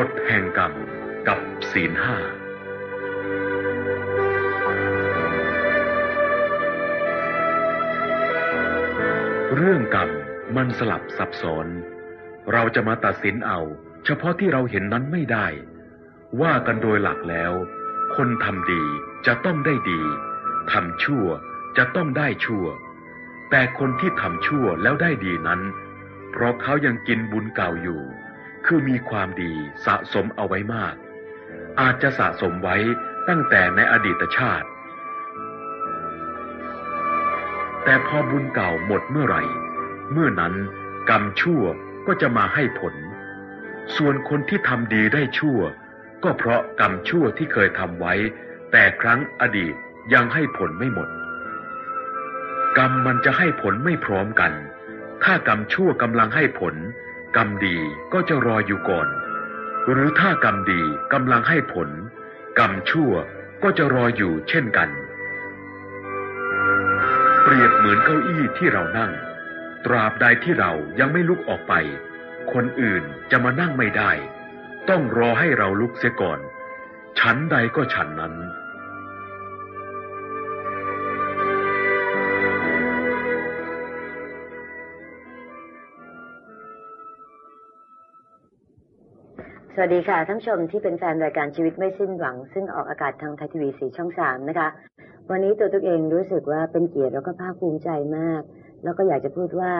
กฎแห่งกรรมกับศีลห้าเรื่องกรรมมันสลับซับซ้อน เราจะมาตัดสินเอา เฉพาะที่เราเห็นนั้นไม่ได้ ว่ากันโดยหลักแล้ว คนทำดีจะต้องได้ดี ทำชั่วจะต้องได้ชั่ว แต่คนที่ทำชั่วแล้วได้ดีนั้น เพราะเขายังกินบุญเก่าอยู่ คือมีความดีสะสมเอาไว้มาก อาจจะสะสมไว้ตั้งแต่ในอดีตชาติ แต่พอบุญเก่าหมดเมื่อไหร่ เมื่อนั้นกรรมชั่วก็จะมาให้ผล ส่วนคนที่ทำดีได้ชั่ว ก็เพราะกรรมชั่วที่เคยทำไว้ แต่ครั้งอดีตยังให้ผลไม่หมด กรรมมันจะให้ผลไม่พร้อมกัน ถ้ากรรมชั่วกำลังให้ผล กรรมดีก็จะรออยู่ก่อน หรือถ้ากรรมดีกำลังให้ผล กรรมชั่วก็จะรออยู่เช่นกัน เปรียบเหมือนเก้าอี้ที่เรานั่ง ตราบใดที่เรายังไม่ลุกออกไป คนอื่นจะมานั่งไม่ได้ ต้องรอให้เราลุกเสียก่อนชั้นใดก็ชั้นนั้น สวัสดีค่ะท่านผู้ชมที่เป็นแฟนรายการชีวิตไม่สิ้นหวัง ซึ่งออกอากาศทางไทยทีวีสีช่องสามนะคะ วันนี้ตัวตัวเองรู้สึกว่าเป็นเกียรติแล้วก็ภาคภูมิใจมาก แล้วก็อยากจะพูดว่า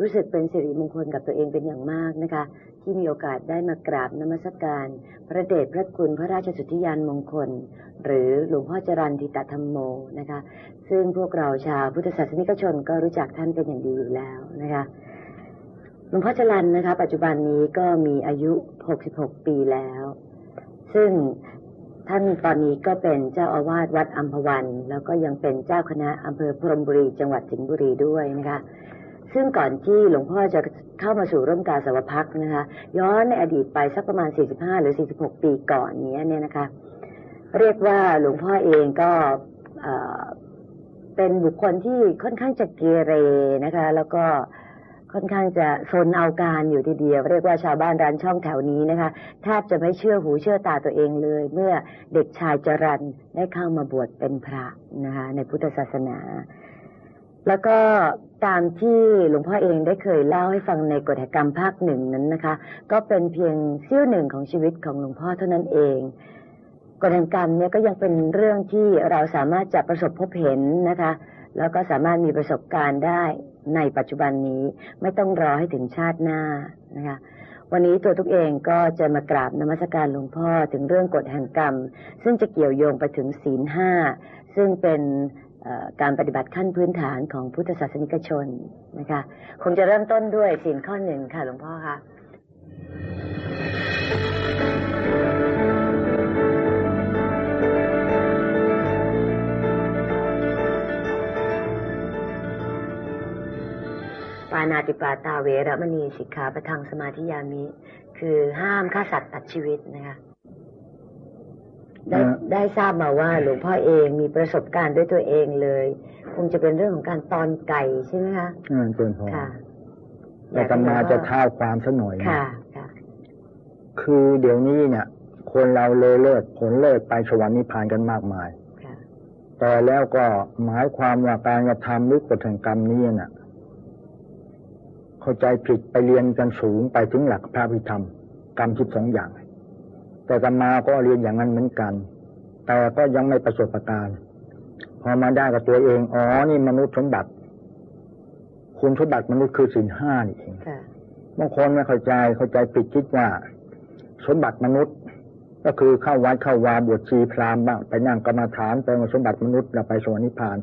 รู้สึกเป็นสิริมงคลกับตัวเองเป็นอย่างมากนะคะ ที่มีโอกาสได้มากราบนมัสการ พระเดชพระคุณพระราชสุธิยานมงคล หรือหลวงพ่อจรันทิตธรรมโมนะคะ ซึ่งพวกเราชาวพุทธศาสนิกชนก็รู้จักท่านเป็นอย่างดีอยู่แล้วนะคะ หลวงพ่อจรันนะคะ ปัจจุบันนี้ก็มีอายุ 66 ปีแล้ว ซึ่งท่านตอนนี้ก็เป็นเจ้าอาวาสวัดอัมพวัน แล้วก็ยังเป็นเจ้าคณะอำเภอพรมบุรีจังหวัดสิงห์บุรีด้วยนะคะ ซึ่งก่อนที่หลวงพ่อจะเข้ามาสู่ร่มกาสาวพักนะคะ ย้อนในอดีตไปสักประมาณ 45 หรือ 46 ปีก่อนนี้เนี่ยนะคะ เรียกว่าหลวงพ่อเองก็เอ่อเป็นบุคคลที่ค่อนข้างจะเกเรนะคะ แล้วก็ ค่อนข้างจะซนเอาการอยู่ทีเดียว เรียกว่าชาวบ้านร้านช่องแถวนี้นะคะแทบจะไม่เชื่อหูเชื่อตาตัวเองเลย เมื่อเด็กชายจรันได้เข้ามาบวชเป็นพระนะคะในพุทธศาสนา แล้วก็ตามที่หลวงพ่อเองได้เคยเล่าให้ฟังในกฎแห่งกรรมภาคหนึ่งนั้นนะคะ ก็เป็นเพียงเสี้ยวหนึ่งของชีวิตของหลวงพ่อเท่านั้นเองกฎแห่งกรรมเนี่ยก็ยังเป็นเรื่องที่เราสามารถจะประสบพบเห็นนะคะ แล้วก็สามารถมีประสบการณ์ได้ในปัจจุบันนี้ไม่ต้องรอให้ถึงชาติหน้านะคะวันนี้ตัวทุกเองก็จะมากราบนมัสการหลวงพ่อถึงเรื่องกฎแห่งกรรม ซึ่งจะเกี่ยวโยงไปถึงศีลห้าซึ่งเป็นการปฏิบัติขั้นพื้นฐานของพุทธศาสนิกชนนะคะคงจะเริ่มต้นด้วยศีลข้อหนึ่งค่ะหลวงพ่อคะ นาติปาตาเวรมณีสิกขาประทังสมาธิยามิ คือห้ามฆ่าสัตว์ตัดชีวิตนะคะได้อ่าได้ทราบมาว่าหลวงพ่อเองมีประสบการณ์ด้วยตัวเองเลย คงจะเป็นเรื่องของการตอนไก่ใช่ไหมคะอ่าเจริญพรค่ะแต่ตมาจะเท้าความสักหน่อยนะค่ะค่ะ คือเดี๋ยวนี้เนี่ย คนเราเลยเลิศผลเลิศไปสวรรค์นิพพานกันมากมายค่ะแต่แล้วก็หมายความว่าการกระทำหรือกฎแห่งกรรมนี้น่ะ เข้าใจผิดไปเรียนกันสูงไปถึงหลักพระพิธรรม กรรมสิบสองอย่าง แต่ตมาก็เรียนอย่างนั้นเหมือนกัน แต่ก็ยังไม่ประสบการณ์พอมาได้กับตัวเองอ๋อนี่มนุษย์สมบัติ คุณสมบัติมนุษย์คือสินห้านี่เองค่ะบางคนไม่เข้าใจเข้าใจผิดคิดว่า สมบัติมนุษย์ก็คือเข้าวัดเข้าวาบวชชีพราหมณ์บ้างไปนั่งกรรมฐานไปว่าสมบัติมนุษย์เราไปสวรรค์นิพพาน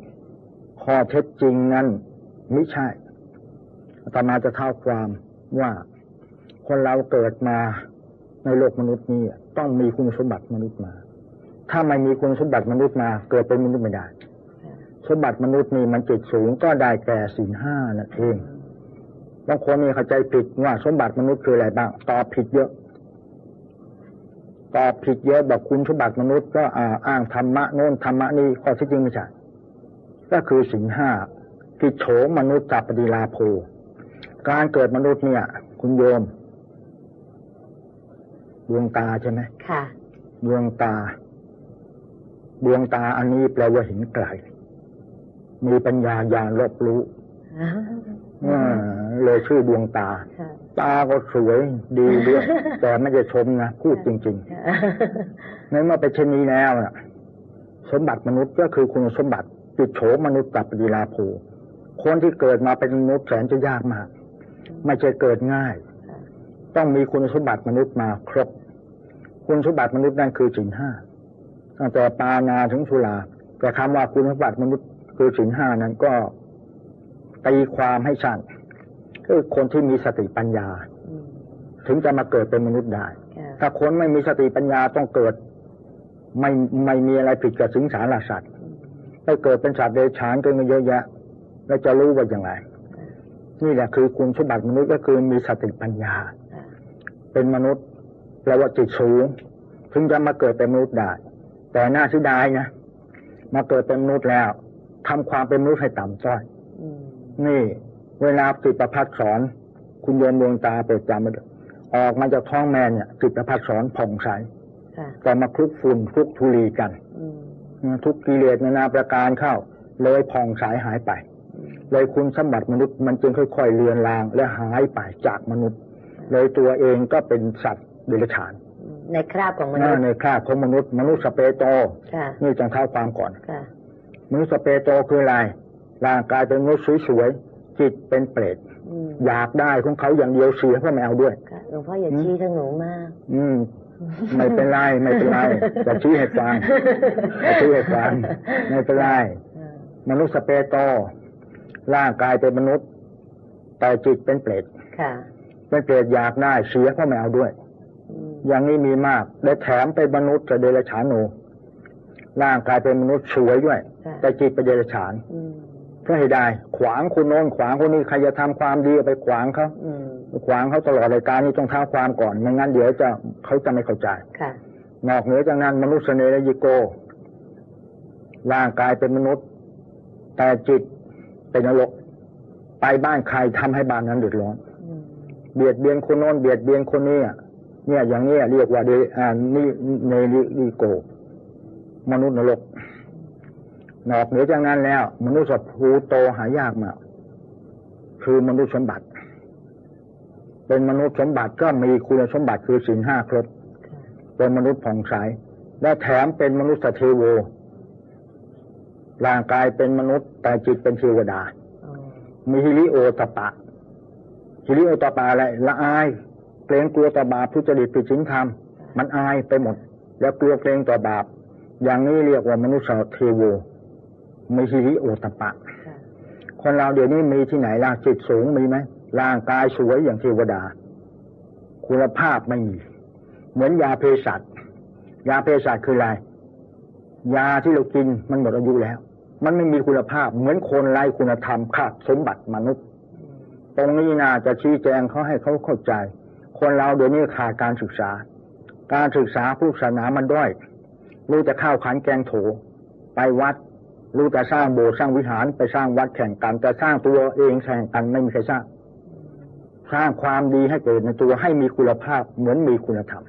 ข้อเท็จจริงนั้นไม่ใช่ อาตมาจะเท่าความว่าคนเราเกิดมาในโลกมนุษย์นี้ต้องมีคุณสมบัติมนุษย์มา ถ้าไม่มีคุณสมบัติมนุษย์มา เกิดเป็นมนุษย์ไม่ได้ สมบัติมนุษย์นี่มันจิตสูงก็ได้แก่ศีลห้านั่นเองบางคนนี่เข้าใจผิดว่าสมบัติมนุษย์คืออะไรบ้างตอบผิดเยอะตอบผิดเยอะบอกคุณสมบัติมนุษย์ก็อ่าอ้างธรรมะโน้นธรรมะนี่ข้อที่จริงไม่ใช่ก็คือสินห้าที่โฉมมนุษย์จับปฏิลาโภ การเกิดมนุษย์เนี่ย คุณโยมดวงตาใช่ไหมค่ะดวงตา ดวงตาอันนี้แปลว่าเห็นไกล มีปัญญาญาณรอบรู้อ่าเลยชื่อดวงตาค่ะตาก็สวยดีด้วย แต่ไม่จะชมนะ พูดจริงๆในเมื่อเป็นเช่นนี้แล้วน่ะสมบัติมนุษย์ก็คือคุณสมบัติติดโฉมมนุษย์กับปฏิลาภูคนที่เกิดมาเป็นมนุษย์แสนจะยากมาก ไม่ใช่เกิดง่าย ต้องมีคุณสมบัติมนุษย์มาครบ คุณสมบัติมนุษย์นั่นคือสินห้าตั้งแต่ปานาถึงสุราแต่คำว่าคุณสมบัติมนุษย์คือสินห้านั้นก็ตีความให้สั้นคือคนที่มีสติปัญญา ถึงจะมาเกิดเป็นมนุษย์ได้ ถ้าคนไม่มีสติปัญญาต้องเกิด ไม่ไม่มีอะไรผิดกับสิงสารสัตว์ไปเกิดเป็นสัตว์เดรัจฉานกันมาเยอะแยะ แล้วจะรู้ว่าอย่างไร นี่แหละคือคุณสมบัติมนุษย์ก็คือมีสติปัญญาค่ะเป็นมนุษย์แปลว่าจิตสูงถึงจะมาเกิดเป็นมนุษย์ได้ แต่น่าเสียดายนะมาเกิดเป็นมนุษย์แล้วทำความเป็นมนุษย์ให้ต่ำต้อยอืมนี่เวลาจิตประพัดสอน คุณโยมดวงตาเปิดจำมาด้วยออกมาจากท้องแม่เนี่ยจิตประพัดสอนผ่องใสค่ะแต่มาคลุกฝุ่นคลุกธุลีกันอืมทุกกิเลสนานาประการเข้าเลยผ่องใสหายไปอืม เลยคุณสมบัติมนุษย์มันจึงค่อยๆเลือนลางและหายไปจากมนุษย์ เลยตัวเองก็เป็นสัตว์เดรัจฉานอืมในคราบของมหนุน้าษย์ในคราบของมนุษย์ มนุษย์สเปโตค่ะนี่จงเท้าความก่อนค่ะมนุษย์สเปโตคืออะไรร่างกายเป็นมนุษย์สวยๆจิตเป็นเปรตอืมอยากได้ของเขาอย่างเดียวเสียก็ไม่เอาด้วยค่ะหลวงพ่ออย่าชี้ทางหนูมาก อืมไม่เป็นไรไม่เป็นไรจะชี้ให้ฟังจะชี้ให้ฟังไม่เป็นไรอ่ามนุษย์สเปโต ร่างกายเป็นมนุษย์ แต่จิตเป็นเปรตค่ะเป็นเปรตอยากได้เสียก็ไม่เอาด้วยอืมอย่างนี้มีมากและแถมเป็นมนุษย์จะเดรัจฉานโนร่างกายเป็นมนุษย์สวยด้วยค่ะแต่จิตเป็นเดรัจฉานอืมเพื่อให้ได้ขวางคนโน้นขวางคนนี้ใครจะทำความดีไปขวางเขาอืมขวางเขาตลอดรายการนี้ต้องท้าความก่อนไม่งั้นเดี๋ยวจะเขาจะไม่เข้าใจค่ะนอกเหนือจากนั้นมนุษย์เสนยิโก ร่างกายเป็นมนุษย์ แต่จิต เป็นนรก ไปบ้านใครทำให้บ้านนั้นเดือดร้อนอืมเบียดเบียนคนโน้นเบียดเบียนคนนี้อะเนี่ยอย่างเนี้ยเรียกว่าเดอ่านี่เนริโก มนุษย์นรกนอกเหนือจากนั้นแล้ว มนุษย์สัตว์ภูโตหายากมากคือมนุษย์สมบัติ เป็นมนุษย์สมบัติก็มีคุณสมบัติคือสินห้าครบค่ะเป็นมนุษย์ผ่องใสและแถมเป็นมนุษย์เทโว ร่างกายเป็นมนุษย์ แต่จิตเป็นเทวดาอ๋อมีฮิริโอตปะฮิริโอตปะอะไรละอายเกรงกลัวต่อบาปทุจริตผิดศีลธรรม มันอายไปหมด แล้วกลัวเกรงต่อบาป อย่างนี้เรียกว่ามนุษย์เทโวมีฮิริโอตปะค่ะคนเราเดี๋ยวนี้มีที่ไหนล่ะจิตสูงมีไหมร่างกายสวยอย่างเทวดา คุณภาพไม่มี เหมือนยาเภสัชยาเภสัชคืออะไรยาที่เรากินมันหมดอายุแล้ว มันไม่มีคุณภาพ เหมือนคนไร้คุณธรรมขาดสมบัติมนุษย์ ตรงนี้น่าจะชี้แจงเขาให้เขาเข้าใจ คนเราเดี๋ยวนี้ขาดการศึกษา การศึกษาผู้ศาสนามันด้อยรู้จะข้าวขันแกงโถไปวัด รู้จะสร้างโบสถ์สร้างวิหารไปสร้างวัดแข่งกันแต่สร้างตัวเองแข่งกันไม่มีใครสร้างสร้างความดีให้เกิดในตัวให้มีคุณภาพ เหมือนมีคุณธรรม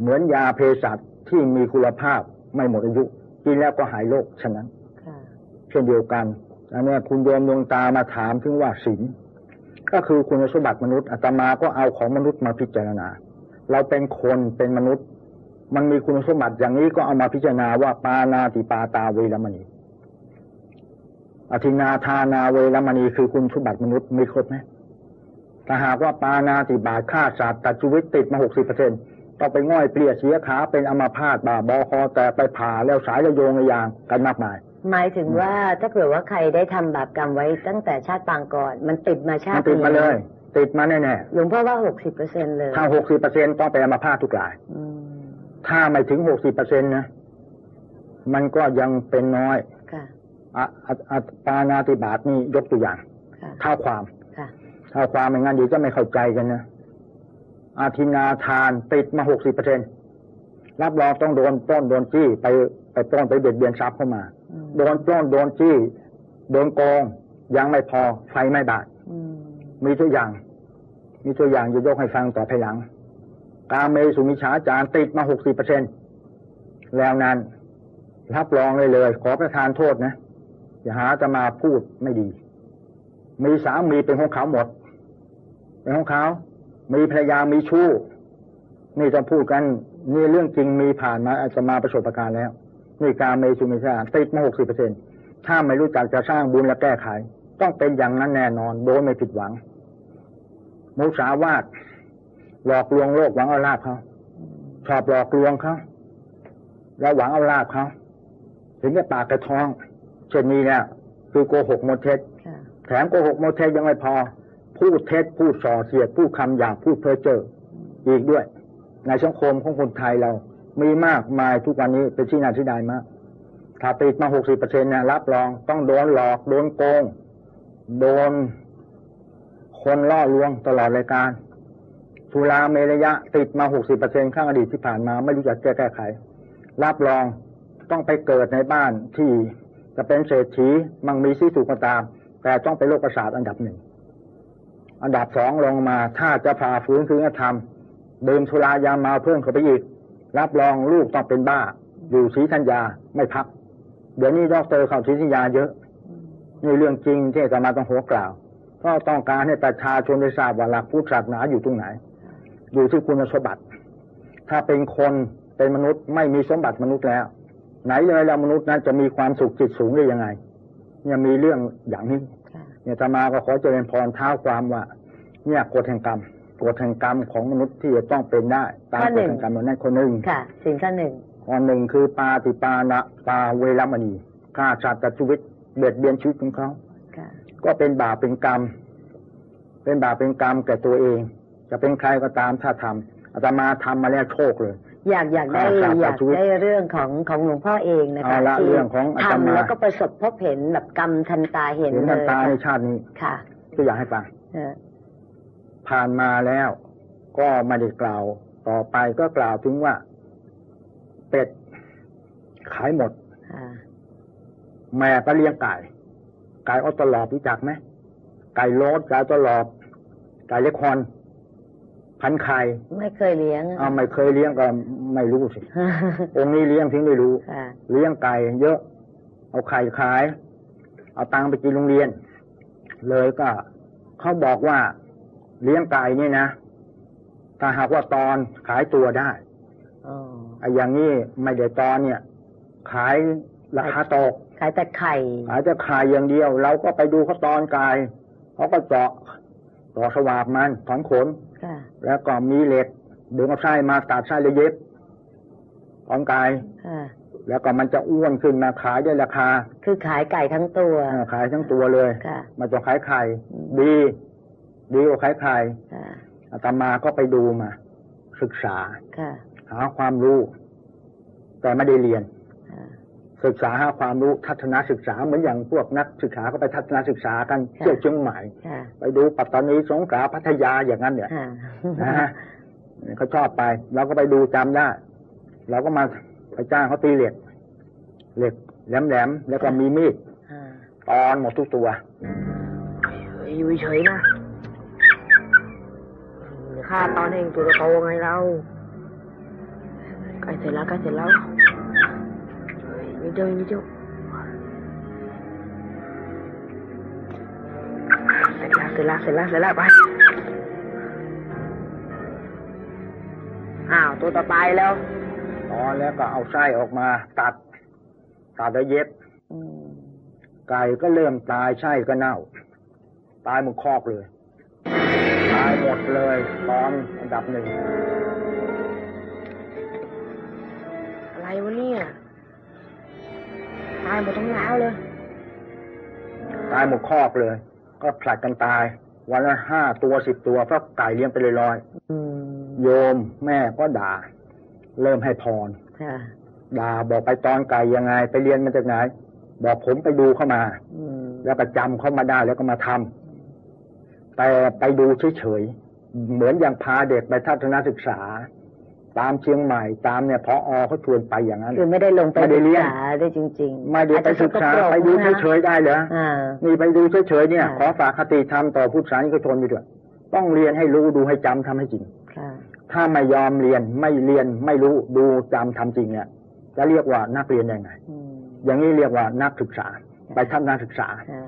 เหมือนยาเภสัชที่มีคุณภาพไม่หมดอายุกินแล้วก็หายโรคฉะนั้น เช่นเดียวกันอันเนี้ยคุณโยมดวงตามาถามถึงว่าศีลก็คือคุณสมบัติมนุษย์อาตมาก็เอาของมนุษย์มาพิจารณา เราเป็นคนเป็นมนุษย์ มันมีคุณสมบัติอย่างนี้ก็เอามาพิจารณาว่าปานาติปาตาเวรมณี อธินาทานาเวรมณีคือคุณสมบัติมนุษย์มีครบไหมถ้าหากว่าปานาติบาฆ่าสัตว์ตัดชีวิตติดมาหกสิบเปอร์เซ็นต้องไปง่อยเปลี่ยเสียขาเป็นอมาพาตบาบอคอแต่ไปผ่าแล้วสายระโยงระยางกันมากมาย หมายถึงว่าถ้าเผื่อว่าใครได้ทำบาปกรรมไว้ตั้งแต่ชาติปางก่อน มันติดมาชามันติติดมาเลย ติดมาแน่หลวงพ่อว่าหกสิบเปอร์เซ็นเลยๆถ้าหกสิบเปอร์เซ็นต้องไปอัมาพาตทุกรายอืมถ้าไม่ถึงหกสิบเปอร์เซ็นนะมันก็ยังเป็นน้อยค่ะอะอะอะปานาติบาตนี่ยกตัวอย่างค่ะเท่าความค่ะเท่าความไม่งั้นเดี๋ยวจะไม่เข้าใจกันนะอาทินาทานติดมาหกสิบเปอร์เซ็นรับรองต้องโดนปล้นโดนจี้ไปไปปล้นไปเบียดเบียนทรัพย์เข้ามาอืม โดนปล้นโดนจี้โดนโกงยังไม่พอไฟไม่บาดอืมมีตัวอย่าง มีตัวอย่างจะยกให้ฟังต่อภายหลัง กาเมสุมิชาจารติดมาหกสิบเปอร์เซ็นแล้วนั้นรับรองเลยเลย ขอประทานโทษนะ อย่าหาจะมาพูดไม่ดี มีสามีเป็นของเขาหมด เป็นของเขามีภรรยามีชู้ นี่จะพูดกัน นี่เรื่องจริงมีผ่านมาอาจจะมาประสบการณ์แล้ว นี่การเมสุมิชาติดมาหกสิบเปอร์เซ็นถ้าไม่รู้จักจะสร้างบุญและแก้ไข ต้องเป็นอย่างนั้นแน่นอน โดยไม่ผิดหวัง มุสาวาทหลอกลวงโลกหวังเอาลาภเขาชอบหลอกลวงเขาแล้วหวังเอาลาภเขาถึงจะปากกระท้อง เช่นนี้เนี่ยคือโกหกหมดเท็จค่ะแถมโกหกหมดเท็จยังไม่พอ พูดเท็จพูดส่อเสียดพูดคำหยาบพูดเพ้อเจ้ออีกด้วย ในสังคมของคนไทยเรา มีมากมายทุกวันนี้เป็นที่น่าที่ดายมากถ้าติดมาหกสิบเปอร์เซ็นต์เนี่ยรับรอง ต้องโดนหลอก โดนโกง โดน คนล่อลวงตลอดรายการสุราเมรยะ ติดมาหกสิบเปอร์เซ็นข้างอดีตที่ผ่านมา ไม่รู้จักแก้ไข รับรองต้องไปเกิดในบ้านที่จะเป็นเศรษฐีมั่งมีสีสุขก็ตาม แต่ต้องเป็นโรคประสาทอันดับหนึ่ง อันดับสองลงมา ถ้าจะผ่าฝืนคืนธรรมดื่มสุรายามาเพิ่มเข้าไปอีก รับรองลูกต้องเป็นบ้า อยู่ศรีธัญญาไม่พัก เดี๋ยวนี้ดอกเตอร์เข้าศรีธัญญาเยอะนี่เรื่องจริงที่อาจะมาต้องหัวกล่าวเพราะต้องการให้ประชาชนได้ทราบว่าหลักพุทธศาสนาอยู่ตรงไหน อยู่ที่คุณสมบัติ ถ้าเป็นคนเป็นมนุษย์ไม่มีสมบัติมนุษย์แล้ว ไหนเลยแล้วมนุษย์นั้นจะมีความสุขจิตสูงได้ยังไง เนี่ยมีเรื่องอย่างนี้ค่ะเนี่ยธรรมาก็ขอเจริญพรเท้าความว่า เนี่ยกฎแห่งกรรม กฎแห่งกรรมของมนุษย์ที่จะต้องเป็นได้ตามข้อกหนึ่ฎงแห่งกรรมนั้นคนหนึ่งค่ะสิ่งข้อหนึ่งข้อหนึ่งคือปาติปานะปาเวรมณีฆ่าสัตว์ตัดชีวิตเบียดเบียนชีวิตของเขาค่ะก็เป็นบาปเป็นกรรม เป็นบาปเป็นกรรมแก่ตัวเอง จะเป็นใครก็ตามถ้าทำอาตมาทำมาแล้วโชคเลยอยากอยากได้ครับอยากชีวิตได้เรื่องของของหลวงพ่อเองนะคะเอาละที่เรื่องของอาตมาทำแล้วก็ประสบพบเห็นแบบกรรมทันตาเห็นเห็นเลกันยตาในค่ะชาตินี้ค่ะก็อยากให้ฟังเออ ผ่านมาแล้ว ก็ไม่ได้กล่าวต่อไปก็กล่าวถึงว่า เป็ดขายหมดค่ะแม่ก็เลี้ยงไก่ ไก่ออตลอบรู้จักไหมไก่โลดไก่ออตลอบไก่เล็กคอนพันไข่ไม่เคยเลี้ยงเอาไม่เคยเลี้ยงก็ไม่รู้สิองค์นี้เลี้ยงถึงได้รู้ค่ะเลี้ยงไก่เยอะ เอาไข่ขาย เอาตังค์ไปกินโรงเรียน เลยก็เขาบอกว่า เลี้ยงไก่นี่นะ ถ้าหากว่าตอนขายตัวได้อ๋อไอ้อย่างนี้ไม่ได้ตอนเนี่ย ขายราคาตก ขายแต่ไข่ ขายจะขายอย่างเดียว เราก็ไปดูเขาตอนกายเขาก็เจาะต่อสวาบมันถอนขนค่ะแล้วก็มีเหล็กดึงเอาไส้มาตัดไส้เลยเย็บถอนกายค่ะแล้วก็มันจะอ้วนขึ้นมาขายได้ราคา คือขายไก่ทั้งตัวเออขายทั้งตัวเลยค่ะมันจะขายไข่อืมดี ดีกว่าขายไข่ค่ะอาตมาก็ไปดูมา ศึกษาค่ะหาความรู้ แต่ไม่ได้เรียนค่ะศึกษาหาความรู้ทัศนศึกษาเหมือนอย่างพวกนักศึกษาก็ไปทัศนศึกษากันค่ะเที่ยวเชียงใหม่ค่ะไปดูปัตตานีสงขลาพัทยาอย่างนั้นเนี่ยค่ะนะฮะเขาชอบไปเราก็ไปดูจำได้เราก็มาไปจ้างเขาตีเหล็กเหล็กแหลมๆแล้วก็มีมีดค่ะตอนหมดทุกตัวอยู่เฉยๆนะ ข้าตอนเองตัวโตไงเราใกล้เสร็จแล้วใกล้เสร็จแล้วนิดเดียวนิดเดียวเสร็จแล้วเสร็จแล้วเสร็จแล้วเสร็จแล้วไปอ้าวตัวต่อไปแล้วตอแล้วก็เอาไส้ออกมา ตัด ตัดแล้วเย็บไก่ก็เริ่มตายไส้ก็เน่า ตายหมดคอกเลยายหมดเลยตอนอันดับหนึ่ง อะไรวะเนี่ย ตายหมดทั้งแล้วเลย ตายหมดคอกเลย ก็ผลัดกันตาย วันละห้าตัวสิบตัวเพราะไก่เลี้ยงไปเลยร้อยอืมๆโยมแม่ก็ด่า เริ่มให้พรค่ะด่าบอกไปตอนไก่ยังไง ไปเรียนมาจากไหน บอกผมไปดูเข้ามาอืมแล้วก็จำเข้ามาได้แล้วก็มาทำ แต่ไปดูเฉยๆเหมือนอย่างพาเด็กไปทัศนศึกษา ตามเชียงใหม่ตามเนี่ยพออเขาชวนไปอย่างนั้นคือไม่ได้ลงไปไม่ได้ศึกเรียนษาได้จริงๆไม่ได้ไปศึกษาอจจะไปดูนะเฉยๆได้เหรออ่านี่ไปดูเฉยๆเนี่ยค่ะขอฝากคติธรรมต่อผู้สานิกชนไปด้วยต้องเรียนให้รู้ดูให้จำทำให้จริงค่ะถ้าไม่ยอมเรียนไม่เรียนไม่รู้ดูจำทำจริงเนี่ยจะเรียกว่านักเรียนยังไงอืมอย่างนี้เรียกว่านักศึกษา ไปทำนักศึกษาค่ะ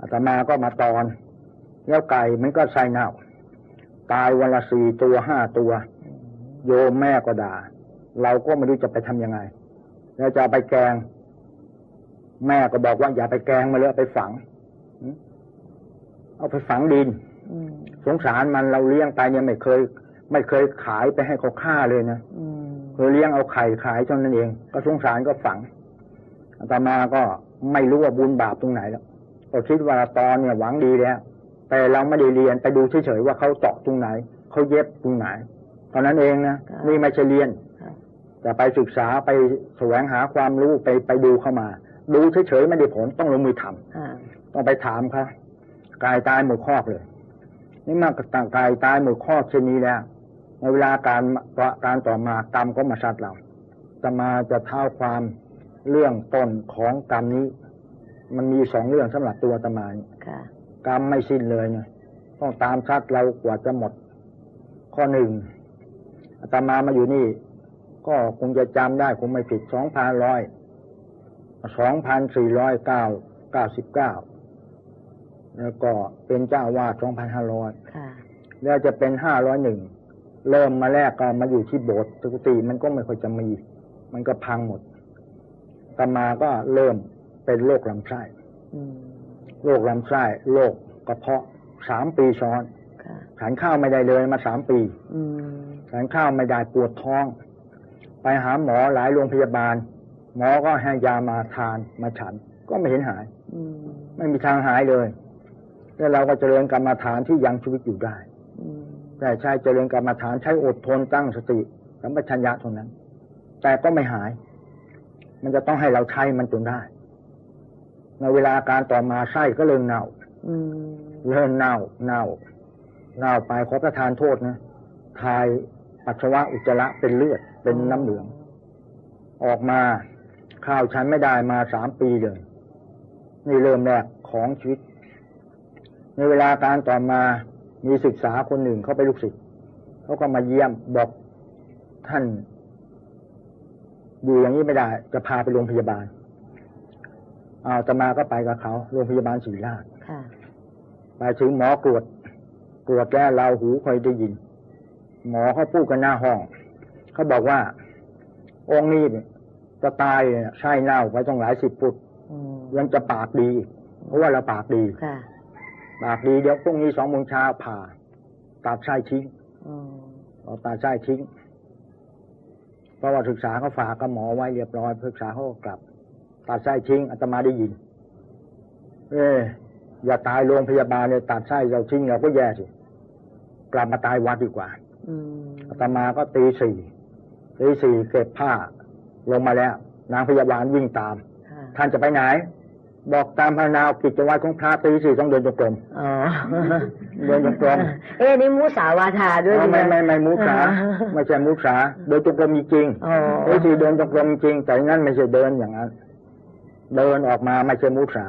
อาตมาก็มาตอน แล้วไก่มันก็ใส่เน่า ตายวันละสี่ตัวห้าตัว โยมแม่ก็ด่า เราก็ไม่รู้จะไปทำยังไง แล้วจะไปแกง แม่ก็บอกว่าอย่าไปแกงมาเลยไปฝัง เอาไปฝังดินสงสารมันเราเลี้ยงไปเนี่ยไม่เคย ไม่เคยขายไปให้เขาฆ่าเลยนะเคยเลี้ยงเอาไข่ขายเท่านั้นเอง ก็สงสารก็ฝังอาตมาก็ไม่รู้ว่าบุญบาปตรงไหนแล้วก็คิดว่าตอนเนี่ยหวังดีแล้ว แต่เราไม่ได้เรียนไปดูเฉยๆว่าเขาเจาะตรงไหนเขาเย็บตรงไหนตอนนั้นเองนะนี่ไม่ใช่เรียนค่ะแต่ไปศึกษาไปแสวงหาความรู้ไปไปดูเข้ามา ดูเฉยๆไม่ได้ผลต้องลงมือทำค่ะต้องไปถามเขากายตายหมดคอกเลย นี่มากต่างกายตายหมดคอกเช่นนี้แล้วในเวลาการการต่อมากรรมก็มาซัดเราจะมาจะเท่าความเรื่องต้นของกรรมนี้ มันมีสองเรื่องสำหรับตัวอาตมาเนี่ยค่ะ กรรมไม่สิ้นเลยเนี่ยต้องตามซัดเรากว่าจะหมด ข้อหนึ่งอาตมามาอยู่นี่ ก็คงจะจำได้คงไม่ผิดสองพันร้อยสองพันสี่ร้อยเก้าเก้าสิบเก้าแล้วก็เป็นเจ้าอาวาดสองพันห้าร้อยค่ะแล้วจะเป็นห้าร้อยหนึ่งเริ่มมาแรกก็มาอยู่ที่โบสถ์ปกติมันก็ไม่ค่อยจะมี มันก็พังหมดอาตมาก็เริ่มเป็นโรคลำไส้อืม โรคลำไส้โรคกระเพาะสามปีซ้อนค่ะฉันข้าวไม่ได้เลยมาสามปีอืมฉันข้าวไม่ได้ปวดท้อง ไปหาหมอหลายโรงพยาบาล หมอก็ให้ยามาทานมาฉัน ก็ไม่เห็นหายอืมไม่มีทางหายเลย แล้วเราก็เจริญกรรมฐานที่ยังชีวิตอยู่ได้อืมแต่ใช้เจริญกรรมฐานใช้อดทนตั้งสติสัมปชัญญะเท่านั้น แต่ก็ไม่หาย มันจะต้องให้เราใช้มันจนได้ ในเวลาการต่อมาไส้ก็เริ่มเน่าอืมเริ่มเน่า เน่า เน่าไปขอประทานโทษนะทายปัสสาวะอุจจาระเป็นเลือดเป็นน้ำเหลือง ออกมาข้าวฉันไม่ได้มาสามปีเลยนี่เริ่มแรกของชีวิต ในเวลาการต่อมามีศึกษาคนหนึ่งเขาไปนลูกศิษย์เขาก็มาเยี่ยมบอกท่านอยู่อย่างนี้ไม่ได้ จะพาไปโรงพยาบาลเอาจะมาก็ไปกับเขาโรงพยาบาลศรีราชค่ะไปถึงหมอกรวดตรวจแล้วเราหูคอยได้ยิน หมอเขาพูดกันหน้าห้อง เขาบอกว่า องค์นี้เนี่ยจะตายเนี่ยไส้เน่าไปต้องหลายสิบฟุตอืมยังจะปากดี เพราะว่าเราปากดีค่ะปากดีเดี๋ยวพรุ่งนี้สองโมงเช้าผ่าตัดไส้ทิ้งอืมเราตัดไส้ทิ้งเพราะว่าศึกษาเขาฝากกับหมอไว้เรียบร้อยศึกษาเขาก็กลับ ตัดไส้ทิ้งอาตมาได้ยิน เอออย่าตายโรงพยาบาลเลยตัดไส้เราทิ้งเราก็แย่สิกลับมาตายวัดดีกว่าอืมอาตมาก็ตีสี่ตีสี่เก็บผ้า ลงมาแล้ว นางพยาบาลวิ่งตามค่ะท่านจะไปไหน บอกตามพนาวกิจวัตรของพระตีสี่ต้องเดินจงกรมอ๋อเดินจงกรมเอ๊ะนี่มูสาวาทาด้วยอ๋อไม่ใช่หไม่ไม่มุสาอ่ไม่ใช่มุสาเดินจงกรมจริงอ๋อๆตีสี่เดินจงกรมจริงแต่นั่นไม่ใช่เดินอย่างนั้น เดินออกมาไม่ใช่มุสา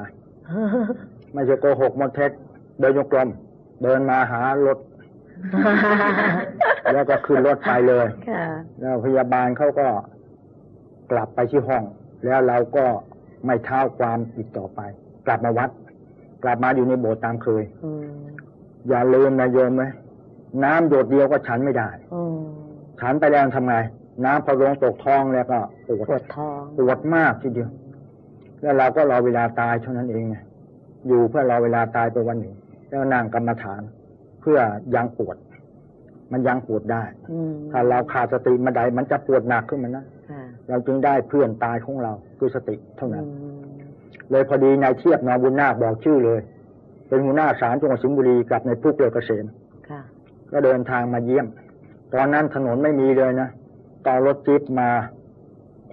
ไม่ใช่โกหกมดเท็จเดินจงกรมเดินมาหารถ แล้วก็ขึ้นรถไปเลยค่ะแล้วพยาบาลเขาก็กลับไปที่ห้อง แล้วเราก็ไม่เท้าความอีกต่อไป กลับมาวัด กลับมาอยู่ในโบสถ์ตามเคยอืมอย่าลืมนะโยมไหมน้ำหยดเดียวก็ฉันไม่ได้อืมฉันไปแล้วทำไง น้ำพอลงตกท้องแล้วก็ปวดปวดท้องปวดมากทีเดียว แล้วเราก็รอเวลาตายเท่านั้นเองไงอยู่เพื่อรอเวลาตายไปวันหนึ่ง แล้วนั่งกรรมฐาน เพื่อยังปวด มันยังปวดได้อืมถ้าเราขาดสติมาใดมันจะปวดหนักขึ้นมานะค่ะเราจึงได้เพื่อนตายของเราคือสติเท่านั้นอืมเลยพอดีนายเทียบนอบุญนาคบอกชื่อเลย เป็นหัวหน้าศาลจังหวัดสิงห์บุรีกับในายพุกเกลือเกษมค่ะก็เดินทางมาเยี่ยม ตอนนั้นถนนไม่มีเลยนะต่อรถจิ๊บมา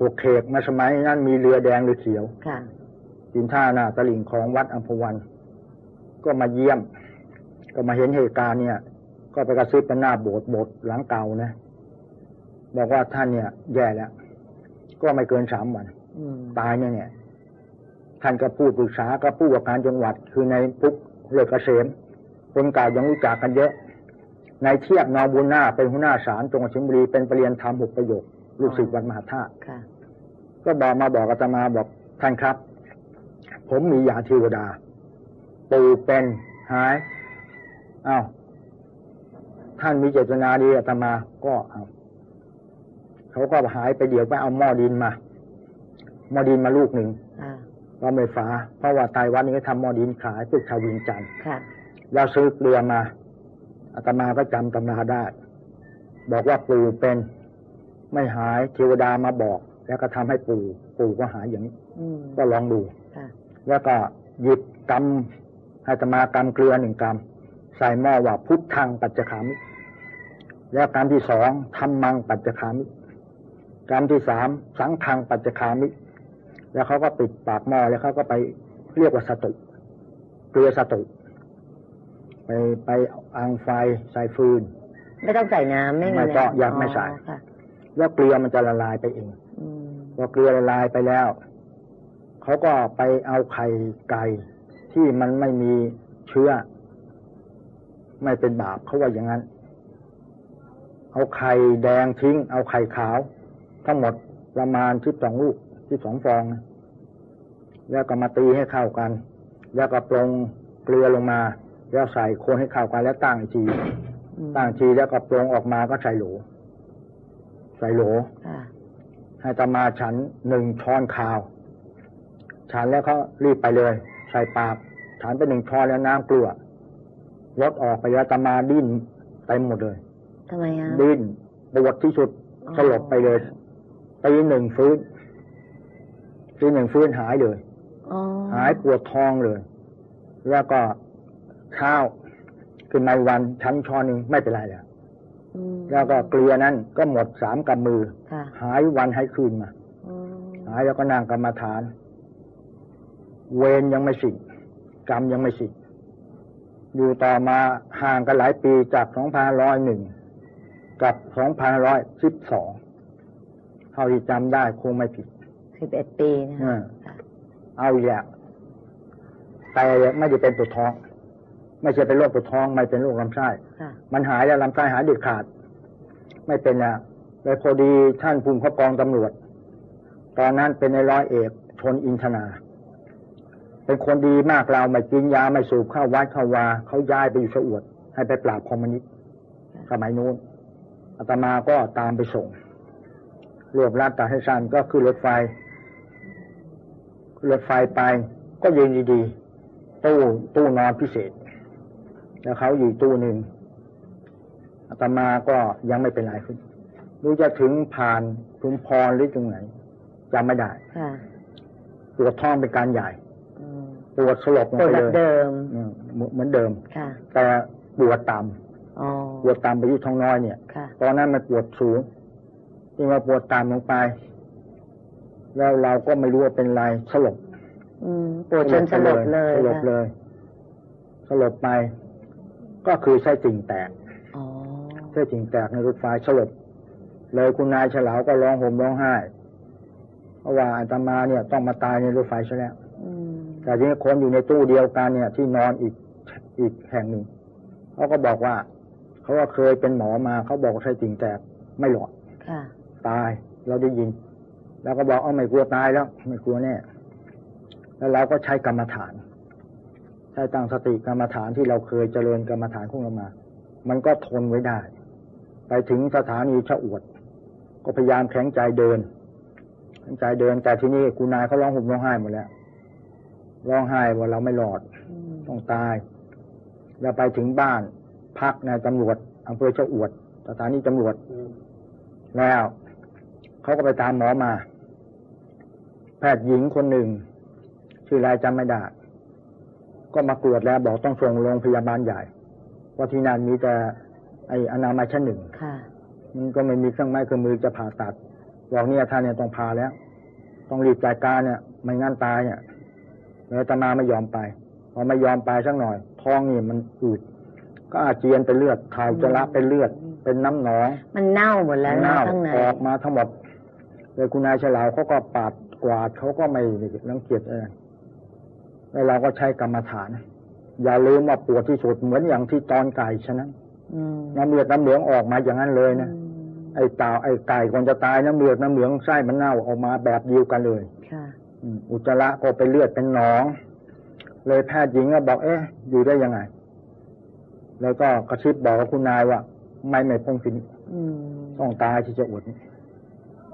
หกเขกมาสมัยนั้นมีเรือแดงเรือเขียวค่ะกินท่าหน้าตลิ่งของวัดอัมพวัน ก็มาเยี่ยม ก็มาเห็นเหตุการณ์เนี่ย ก็ไปกระซิบกันหน้าโบสถ์โบสถ์หลังเก่านะบอกว่าท่านเนี่ย แย่แล้ว ก็ไม่เกินสามวันอืมตายเนี่ยเนี่ยท่านก็พูดปรึกษากับผู้ว่าการจังหวัด คือในพุกเลือกเกษมคนเก่ายังรู้จักกันเยอะนายเทียบนอบุญนาเป็นหัวหน้าศาลจังหวัดสิงห์บุรีเป็นประเรียนธรรมหกประโยค ลูกศิษย์วัดมหาธาตุค่ะก็บอกมาบอกอาตมาบอกท่านครับ ผมมียาเทวดาปูเป็นหายอ้าวท่านมีเจตนาดีอาตมาก็เอาเขาก็หายไปเดี๋ยวไปเอาหม้อดินมาหม้อดินมาลูกหนึ่งค่ะก็ไม่ฝาเพราะว่าไตายวัดนี้ก็ทำหม้อดินขายพวกชาววิงจันทร์ค่ะเราซื้อเกลือมาอาตมาก็จำตำราได้ บอกว่าปู่เป็น ไม่หายเทวดามาบอก แล้วก็ทำให้ปู่ปู่ก็หายอย่างนี้อืมก็ลองดูค่ะแล้วก็หยิบกำให้อาตมากำเกลือหนึ่งกำใส่หม้อว่าพุทธังปัจจคามิแล้วกำที่สองธรรมังปัจจคามิกำที่สามสังฆังปัจจคามิ แล้วเขาก็ปิดปากหม้อแล้วเขาก็ไปเรียกว่าสตุเกลือสตุไปไปอังไฟใส่ฟืน ไม่ต้องใส่น้ำไม่ไม่ต้องยังไม่ใส่ค่ะ แล้วเกลือมันจะละลายไปเองอืมพอเกลือละลายไปแล้วเขาก็ไปเอาไข่ไก่ที่มันไม่มีเชื้อ ไม่เป็นบาปเขาว่าอย่างนั้น เอาไข่แดงทิ้ง เอาไข่ขาว ทั้งหมดประมาณที่สองลูกที่สองฟองนะแล้วก็มาตีให้เข้ากัน แล้วก็ปรงเกลือลงมา แล้วใส่โคนให้เข้ากันแล้วตั้งอีกทีอืมตั้งอีกทีแล้วก็ปรงออกมาก็ใส่โหล ใส่โหลค่ะให้ตามาฉันหนึ่งช้อนข้าว ฉันแล้วเขารีบไปเลย ใส่ปาก ฉันไปหนึ่งช้อนแล้วน้ำเกลือลดออกไปแล้วตามาดิ้นเต็มหมดเลยทำไมอะดิ้นปวดที่สุดอ๋อสลบไปเลยตีหนึ่งฟื้นตีหนึ่งฟื้นหายเลยอ๋อหายปวดท้องเลย แล้วก็ข้าวขึ้นมาอีกวันชั้นช้อนหนึ่งไม่เป็นไรแล้วอืม แล้วก็เกลือนั้นก็หมดสามกำมือค่ะหายวันหายคืนมาอืมหายแล้วก็นั่งกรรมฐาน เวรยังไม่สิ้นกรรมยังไม่สิ้นอยู่ต่อมาห่างกันหลายปีจาก2501กับ2512เท่าที่จำได้คงไม่ผิดสิบเอ็ดปีนะอืคะมค่ะเอาอีกแล้วแต่ไม่ได้เป็นปวดท้อง ไม่ใช่เป็นโรคปวดท้องไม่เป็นโรคลำไส้ค่ะมันหายแล้วลำไส้หายเด็ดขาด ไม่เป็นแล้วเลยพอดีท่านภูมิครับกองตำรวจ ตอนนั้นเป็นในร้อยเอกชนอินทนา เป็นคนดีมากเราไม่กินยาไม่สูบเข้าวัดเข้าวาเขาย้ายไปอยู่ชะอวด ให้ไปปราบคอมมิวนิสต์สมัยนู้นอาตมาก็ตามไปส่ง รวบรัดตาให้สั้นก็คือรถไฟขึ้นรถไฟไปก็ยืนดีๆตู้ตู้นอนพิเศษ แล้วเขาอยู่ตู้หนึ่งอาตมาก็ยังไม่เป็นไรขึ้นรู้จะถึงผ่านชุมพรหรือตรงไหนจำไม่ได้ค่ะปวดท้องเป็นการใหญ่อืมปวดสลบลงปวดไปแบเลบยเดิมอืมเหมือนเหมือนเดิมค่ะแต่ปวดต่อ๋อำปวดต่ำไปที่ท้องน้อยเนี่ยค่ะตอนนั้นมันปวดสูงที่มาปวดต่ำลงไป แล้วเราก็ไม่รู้ว่าเป็นไรสลบอืมปวดจนสลบเลยสลบค่ะเลยสลบไป ก็คือไส้ติ่งแตกอ๋อไส้ติ่งแตกในรถไฟสลบเลยคุณนายฉลาวก็ร้องห่มร้องไห้เพราะว่าอาตมาเนี่ยต้องมาตายในรถไฟซะแล้วอืมแต่ทีนี้คนอยู่ในตู้เดียวกันเนี่ย ที่นอนอีกอีกแห่งหนึ่งเขาก็บอกว่าเขาว่าเคยเป็นหมอมาเขาบอกว่าไส้ติ่งแตกไม่หลอดค่ะตายเราได้ยิน แล้วก็บอกเอาไม่กลัวตายแล้ว ไม่กลัวแน่แล้วเราก็ใช้กรรมฐาน ใช้ตั้งสติกรรมฐานที่เราเคยเจริญกรรมฐานของเรามา มันก็ทนไว้ได้ ไปถึงสถานีชะอวด ก็พยายามแข็งใจเดินแข็งใจเดิน แต่ที่นี่คุณนายเขาร้องห่มร้องไห้หมดแล้วร้องไห้ว่าเราไม่รอด ต้องตาย แล้วไปถึงบ้านพักนายตำรวจอำเภอชะอวด สถานีตำรวจแล้วเขาก็ไปตามหมอมา แพทย์หญิงคนหนึ่ง ชื่ออะไรจำไม่ได้ ก็มากรวดแล้วบอกต้องส่งโรงพยาบาลใหญ่เพราะที่นั่นมีแต่ไอ้อนามัยชั้นหนึ่งค่ะมันก็ไม่มีเครื่องไม้เครื่องมือจะผ่าตัดบอกเนี่ยท่านเนี่ยต้องพาแล้ว ต้องรีบจัดการเนี่ย ไม่งั้นตายเนี่ยแล้วอาตมาไม่ยอมไปพอไม่ยอมไปสักหน่อย ท้องนี่มันอืดก็อาเจียนเป็นเลือดถ่ายจะละเป็นเลือด เป็นน้ำหนองมันเน่าหมดแล้วนะเน่าข้างในออกมาทั้งหมดเลยคุณนายฉลาวเขาก็ปาดกวาดเขาก็ไม่รังเกียจอะไร แล้วเราก็ใช้กรรมฐาน อย่าลืมว่าปวดที่สุดเหมือนอย่างที่ตอนไก่ฉะนั้นอืมน้ำเลือดน้ำเหลืองออกมาอย่างนั้นเลยนะอืมไอ้เต่าไอ้ไก่ก่อนจะตายน้ำเลือดน้ำเหลืองไส้มันเน่าออกมาแบบเดียวกันเลยค่ะอืมอุจจาระก็เป็นเลือดเป็นหนอง เลยแพทย์หญิงก็บอก เอ๊ะ อยู่ได้ยังไง แล้วก็กระชิบบอกกับคุณนายว่า ไม่ไม่พ้นสินอืมต้องตายที่จะอดนี่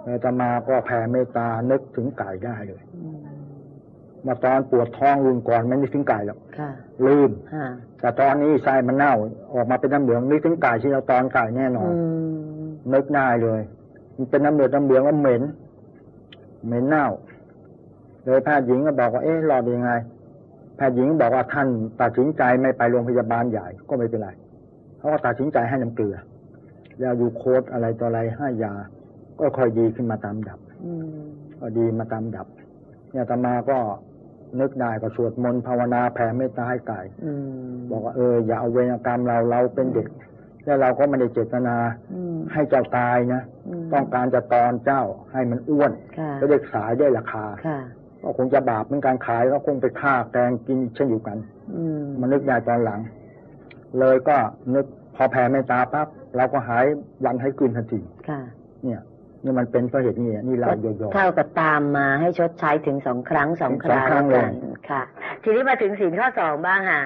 แล้วอาตมาก็แผ่เมตตานึกถึงไก่ได้เลยอื มมาตอนปวดท้องลืมก่อนไม่นึกถึงไก่หรอกค่ะลืมฮะแต่ตอนนี้ไส้มันเน่า ออกมาเป็นน้ำเหลืองนึกถึงไก่ที่เราตอนไก่แน่นอนอืมนึกได้เลย มันเป็นน้ำเลือดน้ำเหลืองแล้วเหม็น เหม็นเน่าเลยแพทย์หญิงก็บอกว่าเอ๊ะรอดยังไงแพทย์หญิงบอกว่าท่านตัดสินใจไม่ไปโรงพยาบาลใหญ่ก็ไม่เป็นไรเขาก็ตัดสินใจให้น้ำเกลือ แล้วยูโคดอะไรต่ออะไรให้ยา ก็ค่อยดีขึ้นมาตามดับอืมก็ดีมาตามดับเนี่ยอาตมาก็ นึกได้ก็สวดมนต์ภาวนาแผ่เมตตาให้ไก่อืมบอกว่าเอออย่าเอาเวรกรรมเราเราเป็นเด็ก แล้วเราก็ไม่ได้เจตนาอืมให้เจ้าตายนะมต้องการจะตอนเจ้าให้มันอ้วนค่ะจะได้ขายได้ราคาค่ะก็คงจะบาปเหมือนการขายก็คงไปฆ่าแกงกินเช่นอยู่กันอืมมันนึกได้ตอนหลัง เลยก็นึกพอแผ่เมตตาปั๊บเราก็หายวันให้คืนทันทีค่ะเนี่ย นี่มันเป็นเพราะเหตุนี้นี่เราโยโย่เท่ากับตามมาให้ชดใช้ถึงสองครั้งสองคราสองครั้งแล้วกันเลยค่ะ ทีนี้มาถึงศีลข้อสองบ้างค่ะ